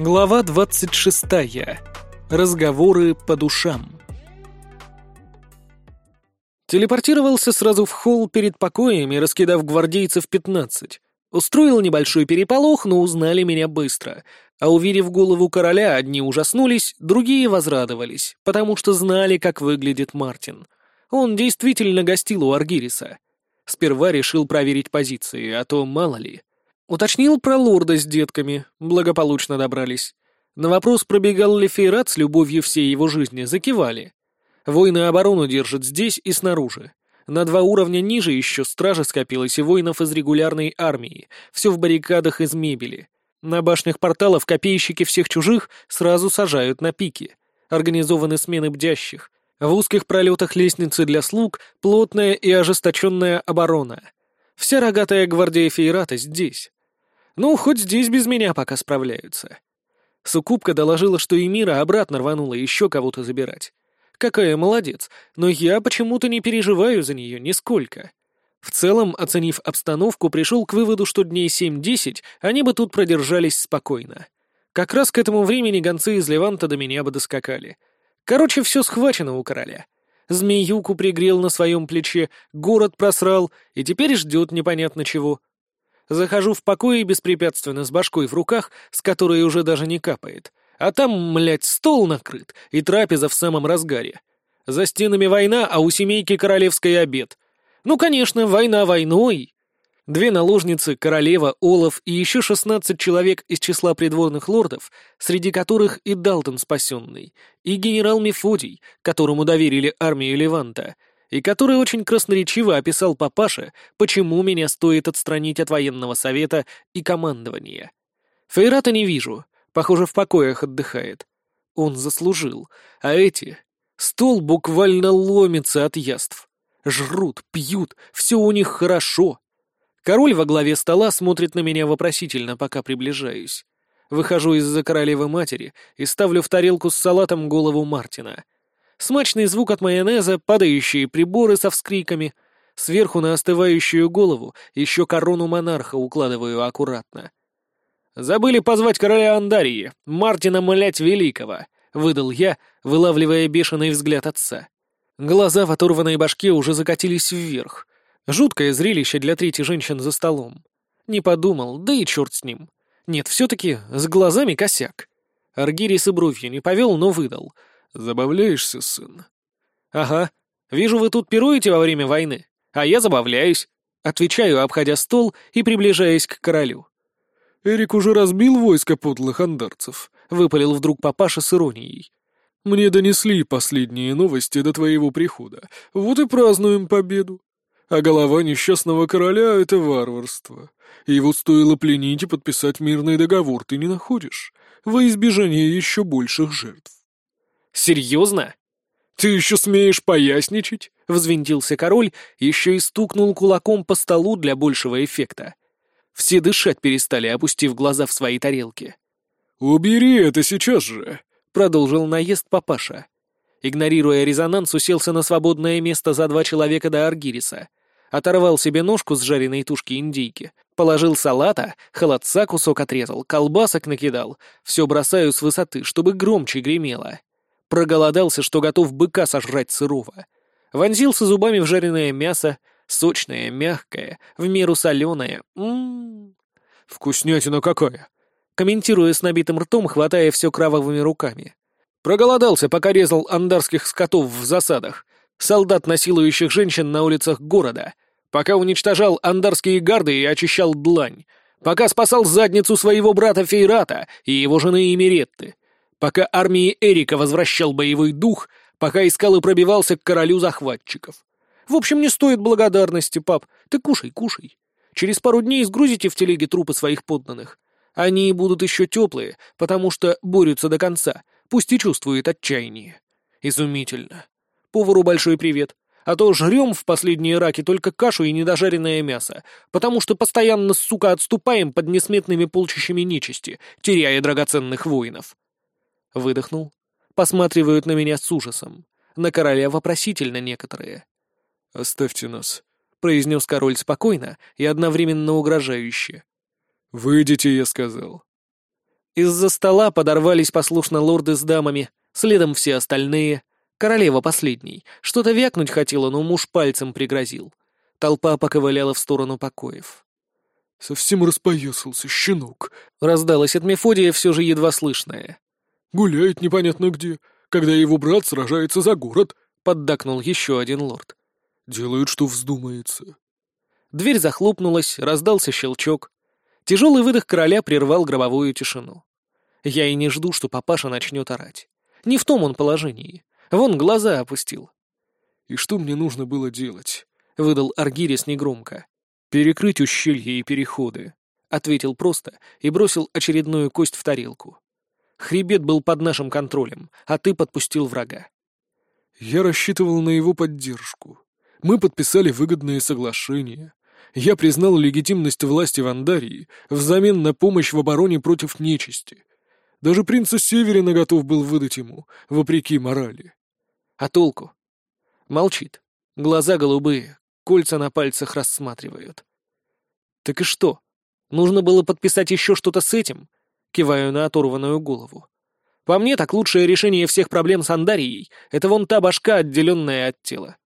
Глава 26. Разговоры по душам. Телепортировался сразу в холл перед покоями, раскидав гвардейцев 15. Устроил небольшой переполох, но узнали меня быстро. А увидев голову короля, одни ужаснулись, другие возрадовались, потому что знали, как выглядит Мартин. Он действительно гостил у Аргириса. Сперва решил проверить позиции, а то мало ли. Уточнил про лорда с детками, благополучно добрались. На вопрос, пробегал ли Фейрат с любовью всей его жизни, закивали. Воины оборону держат здесь и снаружи. На два уровня ниже еще стража скопилась и воинов из регулярной армии, все в баррикадах из мебели. На башнях порталов копейщики всех чужих сразу сажают на пики. Организованы смены бдящих. В узких пролетах лестницы для слуг плотная и ожесточенная оборона. Вся рогатая гвардия Фейрата здесь. Ну, хоть здесь без меня пока справляются. Сукупка доложила, что Эмира обратно рванула еще кого-то забирать. Какая молодец, но я почему-то не переживаю за нее нисколько. В целом, оценив обстановку, пришел к выводу, что дней 7-10 они бы тут продержались спокойно. Как раз к этому времени гонцы из Леванта до меня бы доскакали. Короче, все схвачено у короля. Змеюку пригрел на своем плече, город просрал, и теперь ждет непонятно чего. Захожу в покой беспрепятственно с башкой в руках, с которой уже даже не капает. А там, млять, стол накрыт, и трапеза в самом разгаре. За стенами война, а у семейки королевский обед. Ну, конечно, война войной. Две наложницы, королева, Олаф и еще шестнадцать человек из числа придворных лордов, среди которых и Далтон спасенный, и генерал Мефодий, которому доверили армию Леванта — и который очень красноречиво описал папаше, почему меня стоит отстранить от военного совета и командования. Фейрата не вижу, похоже, в покоях отдыхает. Он заслужил, а эти... Стол буквально ломится от яств. Жрут, пьют, все у них хорошо. Король во главе стола смотрит на меня вопросительно, пока приближаюсь. Выхожу из-за королевы матери и ставлю в тарелку с салатом голову Мартина — Смачный звук от майонеза, падающие приборы со вскриками. Сверху на остывающую голову еще корону монарха укладываю аккуратно. «Забыли позвать короля Андарии, Мартина Млять Великого», — выдал я, вылавливая бешеный взгляд отца. Глаза в оторванной башке уже закатились вверх. Жуткое зрелище для третьей женщин за столом. Не подумал, да и черт с ним. Нет, все-таки с глазами косяк. Аргирис и бровью не повел, но выдал — «Забавляешься, сын?» «Ага. Вижу, вы тут пируете во время войны, а я забавляюсь». Отвечаю, обходя стол и приближаясь к королю. «Эрик уже разбил войско подлых андарцев», — выпалил вдруг папаша с иронией. «Мне донесли последние новости до твоего прихода. Вот и празднуем победу. А голова несчастного короля — это варварство. Его стоило пленить и подписать мирный договор, ты не находишь? Во избежание еще больших жертв». «Серьезно?» «Ты еще смеешь поясничать?» — взвинтился король, еще и стукнул кулаком по столу для большего эффекта. Все дышать перестали, опустив глаза в свои тарелки. «Убери это сейчас же!» — продолжил наезд папаша. Игнорируя резонанс, уселся на свободное место за два человека до Аргириса. Оторвал себе ножку с жареной тушки индейки, положил салата, холодца кусок отрезал, колбасок накидал. Все бросаю с высоты, чтобы громче гремело. Проголодался, что готов быка сожрать сырого. Вонзился зубами в жареное мясо, сочное, мягкое, в меру соленое. Ммм, вкуснятина какая! Комментируя с набитым ртом, хватая все кровавыми руками. Проголодался, пока резал андарских скотов в засадах, солдат, насилующих женщин на улицах города, пока уничтожал андарские гарды и очищал длань, пока спасал задницу своего брата Фейрата и его жены Эмиретты, пока армии Эрика возвращал боевой дух, пока искал и пробивался к королю захватчиков. В общем, не стоит благодарности, пап. Ты кушай, кушай. Через пару дней сгрузите в телеге трупы своих подданных. Они будут еще теплые, потому что борются до конца, пусть и чувствуют отчаяние. Изумительно. Повару большой привет. А то жрем в последние раки только кашу и недожаренное мясо, потому что постоянно, сука, отступаем под несметными полчищами нечисти, теряя драгоценных воинов. Выдохнул. Посматривают на меня с ужасом. На короля вопросительно некоторые. «Оставьте нас», — произнес король спокойно и одновременно угрожающе. «Выйдите», — я сказал. Из-за стола подорвались послушно лорды с дамами, следом все остальные. Королева последней. Что-то вякнуть хотела, но муж пальцем пригрозил. Толпа поковыляла в сторону покоев. «Совсем распоясался, щенок», — раздалось от Мефодия все же едва слышное. «Гуляет непонятно где, когда его брат сражается за город», — поддакнул еще один лорд. «Делают, что вздумается». Дверь захлопнулась, раздался щелчок. Тяжелый выдох короля прервал гробовую тишину. Я и не жду, что папаша начнет орать. Не в том он положении. Вон глаза опустил. «И что мне нужно было делать?» — выдал Аргирис негромко. «Перекрыть ущелья и переходы», — ответил просто и бросил очередную кость в тарелку. «Хребет был под нашим контролем, а ты подпустил врага». «Я рассчитывал на его поддержку. Мы подписали выгодные соглашения я признал легитимность власти в Андарии взамен на помощь в обороне против нечисти. Даже принца Северина готов был выдать ему, вопреки морали. А толку? Молчит. Глаза голубые, кольца на пальцах рассматривают. Так и что? Нужно было подписать еще что-то с этим? Киваю на оторванную голову. По мне, так лучшее решение всех проблем с Андарией — это вон та башка, отделенная от тела.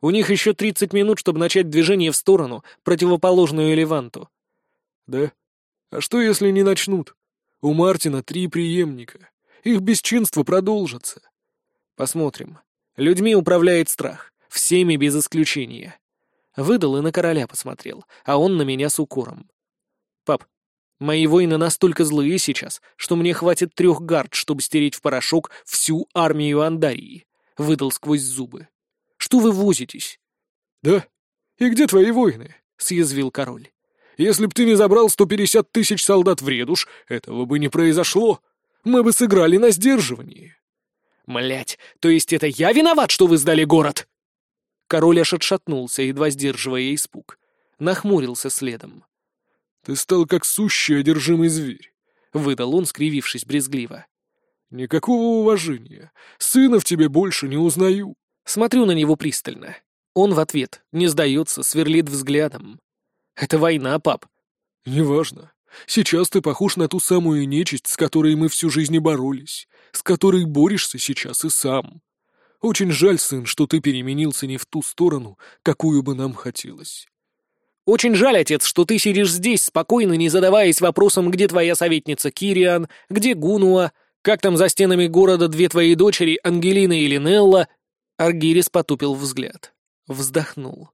У них еще 30 минут, чтобы начать движение в сторону, противоположную Леванту. Да? А что, если не начнут? У Мартина три преемника. Их бесчинство продолжится. Посмотрим. Людьми управляет страх. Всеми без исключения. Выдал и на короля посмотрел, а он на меня с укором. Пап, мои воины настолько злые сейчас, что мне хватит трех гард, чтобы стереть в порошок всю армию Андарии. Выдал сквозь зубы. Что вы возитесь?» «Да? И где твои воины?» — съязвил король. «Если б ты не забрал сто пятьдесят тысяч солдат в Редуш, этого бы не произошло. Мы бы сыграли на сдерживании». «Млять, то есть это я виноват, что вы сдали город?» Король аж отшатнулся, едва сдерживая испуг. Нахмурился следом. «Ты стал как сущий одержимый зверь», — выдал он, скривившись брезгливо. «Никакого уважения. Сына в тебе больше не узнаю. Смотрю на него пристально. Он в ответ не сдается, сверлит взглядом. «Это война, пап». «Неважно. Сейчас ты похож на ту самую нечисть, с которой мы всю жизнь боролись, с которой борешься сейчас и сам. Очень жаль, сын, что ты переменился не в ту сторону, какую бы нам хотелось». «Очень жаль, отец, что ты сидишь здесь, спокойно, не задаваясь вопросом, где твоя советница Кириан, где Гунуа, как там за стенами города две твои дочери, Ангелина и Линелла, Аргирис потупил взгляд. Вздохнул.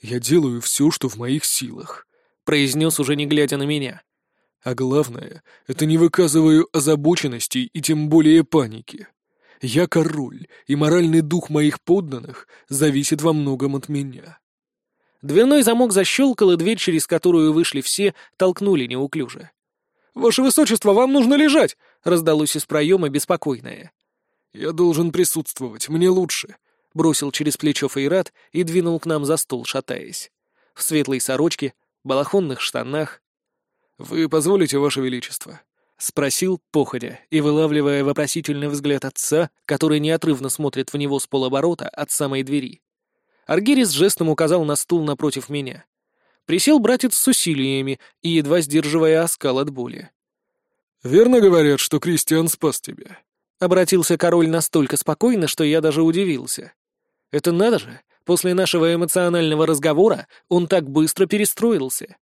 «Я делаю все, что в моих силах», — произнес уже не глядя на меня. «А главное, это не выказываю озабоченности и тем более паники. Я король, и моральный дух моих подданных зависит во многом от меня». Дверной замок защелкал, и дверь, через которую вышли все, толкнули неуклюже. «Ваше высочество, вам нужно лежать!» — раздалось из проема беспокойное. «Я должен присутствовать, мне лучше», — бросил через плечо Фейрат и двинул к нам за стол, шатаясь. В светлой сорочке, балахонных штанах. «Вы позволите, Ваше Величество?» — спросил, походя, и вылавливая вопросительный взгляд отца, который неотрывно смотрит в него с полоборота от самой двери. Аргирис жестом указал на стул напротив меня. Присел братец с усилиями и едва сдерживая оскал от боли. «Верно говорят, что Кристиан спас тебя?» Обратился король настолько спокойно, что я даже удивился. Это надо же, после нашего эмоционального разговора он так быстро перестроился.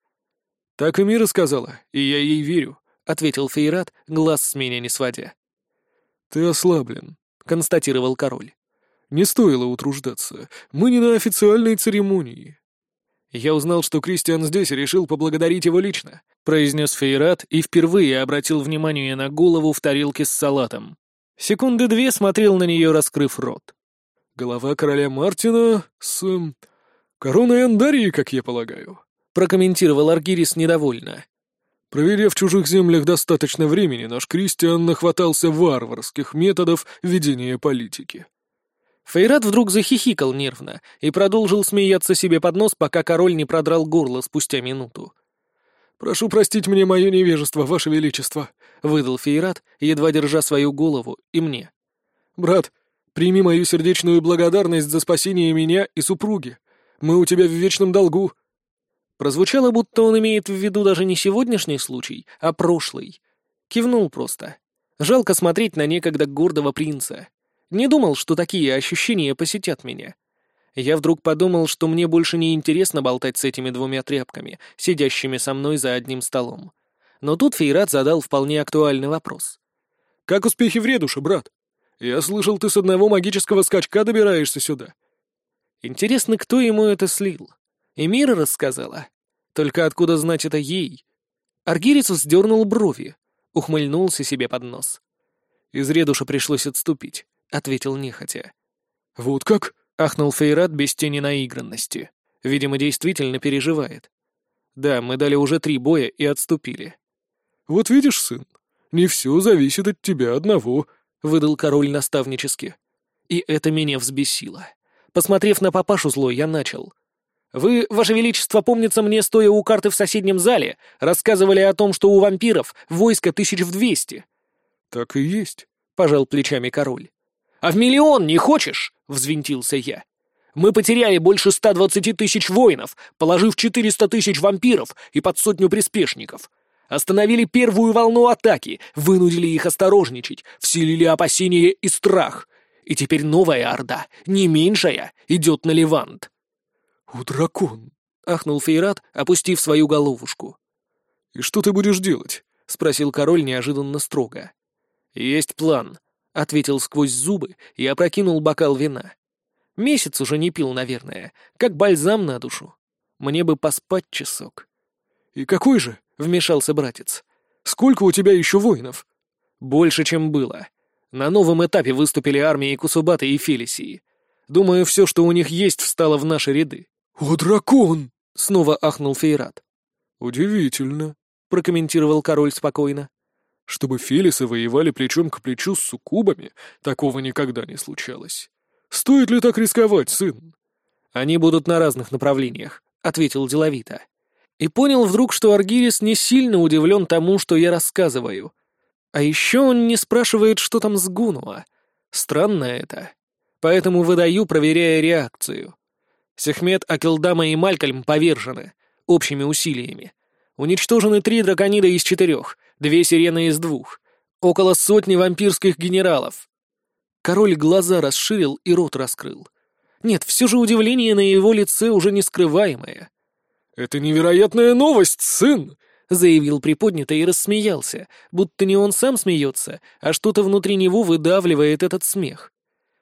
«Так и Мира сказала, и я ей верю», — ответил Фейрат, глаз с меня не сводя. «Ты ослаблен», — констатировал король. «Не стоило утруждаться. Мы не на официальной церемонии». «Я узнал, что Кристиан здесь и решил поблагодарить его лично», — произнес Фейрат и впервые обратил внимание на голову в тарелке с салатом. Секунды две смотрел на нее, раскрыв рот. «Голова короля Мартина с... Эм, короной Андарии, как я полагаю», — прокомментировал Аргирис недовольно. Проверив в чужих землях достаточно времени, наш Кристиан нахватался варварских методов ведения политики. Фейрат вдруг захихикал нервно и продолжил смеяться себе под нос, пока король не продрал горло спустя минуту. «Прошу простить мне мое невежество, ваше величество», — выдал Фейрат, едва держа свою голову, и мне. «Брат, прими мою сердечную благодарность за спасение меня и супруги. Мы у тебя в вечном долгу». Прозвучало, будто он имеет в виду даже не сегодняшний случай, а прошлый. Кивнул просто. Жалко смотреть на некогда гордого принца. Не думал, что такие ощущения посетят меня. Я вдруг подумал, что мне больше не интересно болтать с этими двумя тряпками, сидящими со мной за одним столом. Но тут Фейрат задал вполне актуальный вопрос. «Как успехи в Редуше, брат? Я слышал, ты с одного магического скачка добираешься сюда». Интересно, кто ему это слил? Эмира рассказала? Только откуда знать это ей? Аргирис сдернул брови, ухмыльнулся себе под нос. «Из Редуша пришлось отступить», — ответил нехотя. «Вот как?» — ахнул Фейрат без тени наигранности. Видимо, действительно переживает. «Да, мы дали уже три боя и отступили». «Вот видишь, сын, не все зависит от тебя одного», — выдал король наставнически. И это меня взбесило. Посмотрев на папашу злой, я начал. «Вы, Ваше Величество, помнится мне, стоя у карты в соседнем зале, рассказывали о том, что у вампиров войско тысяч в двести». «Так и есть», — пожал плечами король. «А в миллион не хочешь?» — взвинтился я. «Мы потеряли больше ста двадцати тысяч воинов, положив четыреста тысяч вампиров и под сотню приспешников. Остановили первую волну атаки, вынудили их осторожничать, вселили опасения и страх. И теперь новая орда, не меньшая, идет на Левант». «У дракон!» — ахнул Фейрат, опустив свою головушку. «И что ты будешь делать?» — спросил король неожиданно строго. «Есть план», — ответил сквозь зубы и опрокинул бокал вина. «Месяц уже не пил, наверное, как бальзам на душу. Мне бы поспать часок». «И какой же?» — вмешался братец. «Сколько у тебя еще воинов?» «Больше, чем было. На новом этапе выступили армии Кусубаты и Фелисии. Думаю, все, что у них есть, встало в наши ряды». «О, дракон!» — снова ахнул Фейрат. «Удивительно», — прокомментировал король спокойно. «Чтобы Фелисы воевали плечом к плечу с суккубами, такого никогда не случалось. Стоит ли так рисковать, сын?» «Они будут на разных направлениях», — ответил деловито. И понял вдруг, что Аргирис не сильно удивлен тому, что я рассказываю. А еще он не спрашивает, что там с Гунуа. Странно это. Поэтому выдаю, проверяя реакцию. Сехмет, Акелдама и Малькольм повержены. Общими усилиями. Уничтожены три драконида из четырех, две сирены из двух. Около сотни вампирских генералов. Король глаза расширил и рот раскрыл. Нет, все же удивление на его лице уже не скрываемое. «Это невероятная новость, сын!» — заявил приподнято и рассмеялся, будто не он сам смеется, а что-то внутри него выдавливает этот смех.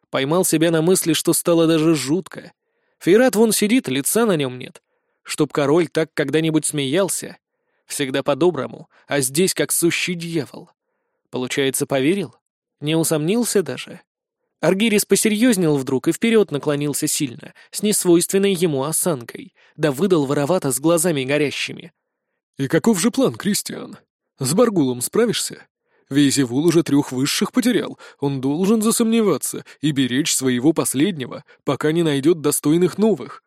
Поймал себя на мысли, что стало даже жутко. Фейрат вон сидит, лица на нем нет. Чтоб король так когда-нибудь смеялся. Всегда по-доброму, а здесь как сущий дьявол. Получается, поверил? Не усомнился даже? Аргирис посерьезнел вдруг и вперед наклонился сильно, с несвойственной ему осанкой, да выдал воровато с глазами горящими. «И каков же план, Кристиан? С Баргулом справишься? Вейзевул уже трех высших потерял, он должен засомневаться и беречь своего последнего, пока не найдет достойных новых».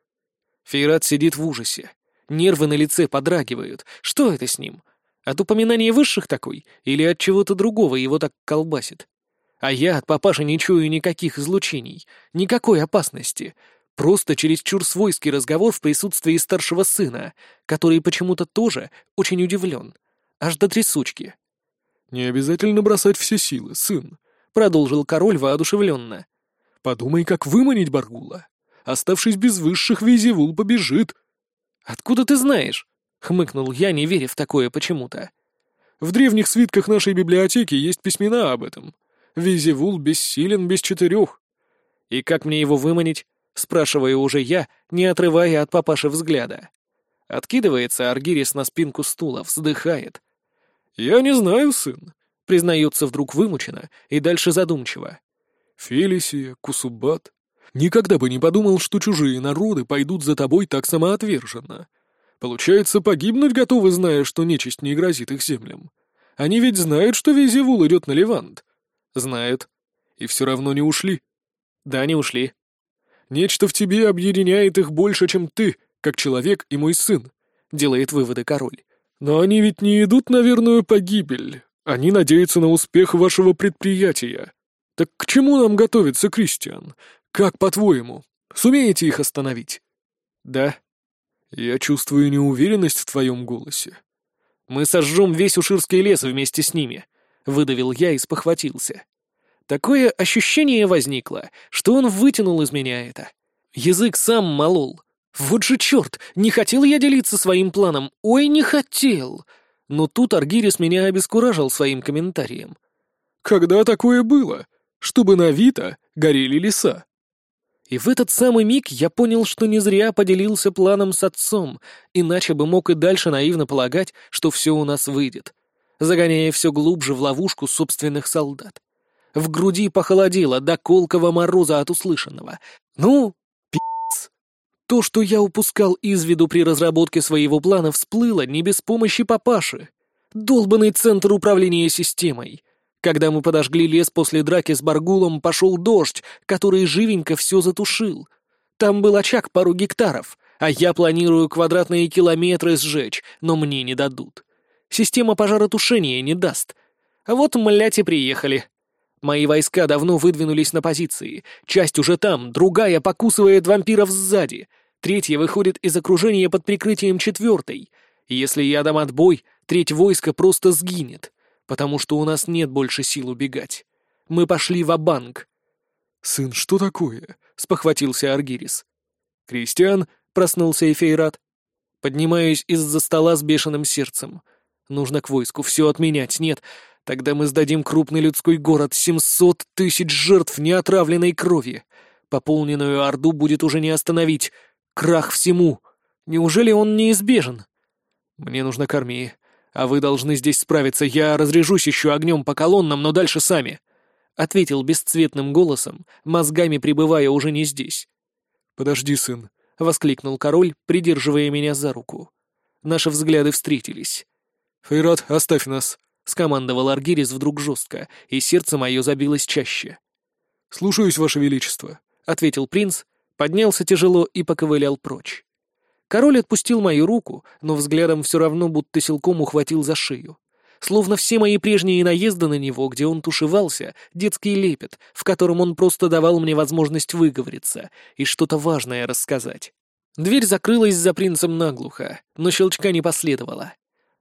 Фейрат сидит в ужасе. Нервы на лице подрагивают. Что это с ним? От упоминания высших такой? Или от чего-то другого его так колбасит? А я от папаши не чую никаких излучений, никакой опасности. Просто чересчур свойский разговор в присутствии старшего сына, который почему-то тоже очень удивлен. Аж до трясучки. «Не обязательно бросать все силы, сын», — продолжил король воодушевленно. «Подумай, как выманить Баргула. Оставшись без высших, Визивул побежит». «Откуда ты знаешь?» — хмыкнул я, не веря в такое почему-то. «В древних свитках нашей библиотеки есть письмена об этом. Визивул бессилен без четырех». «И как мне его выманить?» Спрашиваю уже я, не отрывая от папаши взгляда. Откидывается Аргирис на спинку стула, вздыхает. «Я не знаю, сын», — признается вдруг вымученно и дальше задумчиво. «Фелисия, Кусубат. Никогда бы не подумал, что чужие народы пойдут за тобой так самоотверженно. Получается, погибнуть готовы, зная, что нечисть не грозит их землям. Они ведь знают, что Визивул идет на Левант. Знают. И все равно не ушли. Да, не ушли. Нечто в тебе объединяет их больше, чем ты, как человек и мой сын», — делает выводы король. «Но они ведь не идут на верную погибель. Они надеются на успех вашего предприятия. Так к чему нам готовиться, Кристиан? Как, по-твоему, сумеете их остановить?» «Да». «Я чувствую неуверенность в твоем голосе». «Мы сожжем весь Уширский лес вместе с ними», выдавил я и спохватился. Такое ощущение возникло, что он вытянул из меня это. Язык сам молол. Вот же черт, не хотел я делиться своим планом, ой, не хотел. Но тут Аргирис меня обескуражил своим комментарием. «Когда такое было? Чтобы на Вита горели леса?» И в этот самый миг я понял, что не зря поделился планом с отцом, иначе бы мог и дальше наивно полагать, что все у нас выйдет, загоняя все глубже в ловушку собственных солдат. В груди похолодело до колкого мороза от услышанного. Ну, пи***ц. То, что я упускал из виду при разработке своего плана, всплыло не без помощи папаши. Долбанный центр управления системой. Когда мы подожгли лес после драки с Баргулом, пошел дождь, который живенько все затушил. Там был очаг пару гектаров, а я планирую квадратные километры сжечь, но мне не дадут. Система пожаротушения не даст. А вот, млять, приехали. Мои войска давно выдвинулись на позиции. Часть уже там, другая покусывает вампиров сзади. Третья выходит из окружения под прикрытием четвертой. Если я дам отбой, треть войска просто сгинет потому что у нас нет больше сил убегать. Мы пошли в банк «Сын, что такое?» — спохватился Аргирис. «Кристиан?» — проснулся Эфейрат. Поднимаюсь из-за стола с бешеным сердцем. Нужно к войску все отменять. Нет, тогда мы сдадим крупный людской город, семьсот тысяч жертв неотравленной крови. Пополненную Орду будет уже не остановить. Крах всему. Неужели он неизбежен? Мне нужно к армии. А вы должны здесь справиться, я разряжусь еще огнем по колоннам, но дальше сами», — ответил бесцветным голосом, мозгами пребывая уже не здесь. «Подожди, сын», — воскликнул король, придерживая меня за руку. Наши взгляды встретились. «Фейрат, оставь нас», — скомандовал Аргирис вдруг жестко, и сердце мое забилось чаще. «Слушаюсь, Ваше Величество», — ответил принц, поднялся тяжело и поковылял прочь. Король отпустил мою руку, но взглядом все равно будто силком ухватил за шею. Словно все мои прежние наезды на него, где он тушевался, детский лепет, в котором он просто давал мне возможность выговориться и что-то важное рассказать. Дверь закрылась за принцем наглухо, но щелчка не последовало.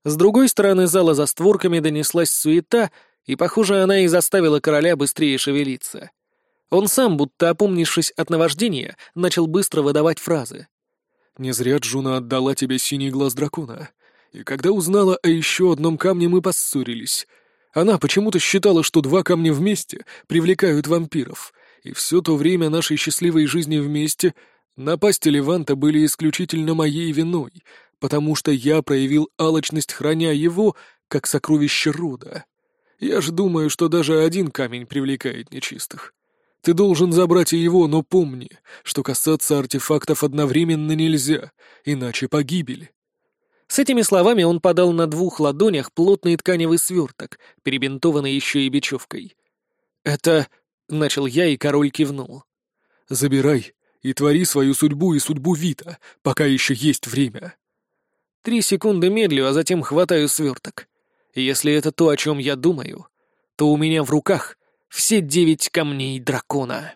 С другой стороны зала за створками донеслась суета, и, похоже, она и заставила короля быстрее шевелиться. Он сам, будто опомнившись от наваждения, начал быстро выдавать фразы. Не зря Джуна отдала тебе синий глаз дракона. И когда узнала о еще одном камне, мы поссорились. Она почему-то считала, что два камня вместе привлекают вампиров. И все то время нашей счастливой жизни вместе напасти Леванта были исключительно моей виной, потому что я проявил алчность, храня его, как сокровище рода. Я же думаю, что даже один камень привлекает нечистых. Ты должен забрать его, но помни, что касаться артефактов одновременно нельзя, иначе погибель». С этими словами он подал на двух ладонях плотный тканевый сверток, перебинтованный еще и бечевкой. «Это...» — начал я, и король кивнул. «Забирай и твори свою судьбу и судьбу Вита, пока еще есть время». Три секунды медлю, а затем хватаю сверток. Если это то, о чем я думаю, то у меня в руках все девять камней дракона.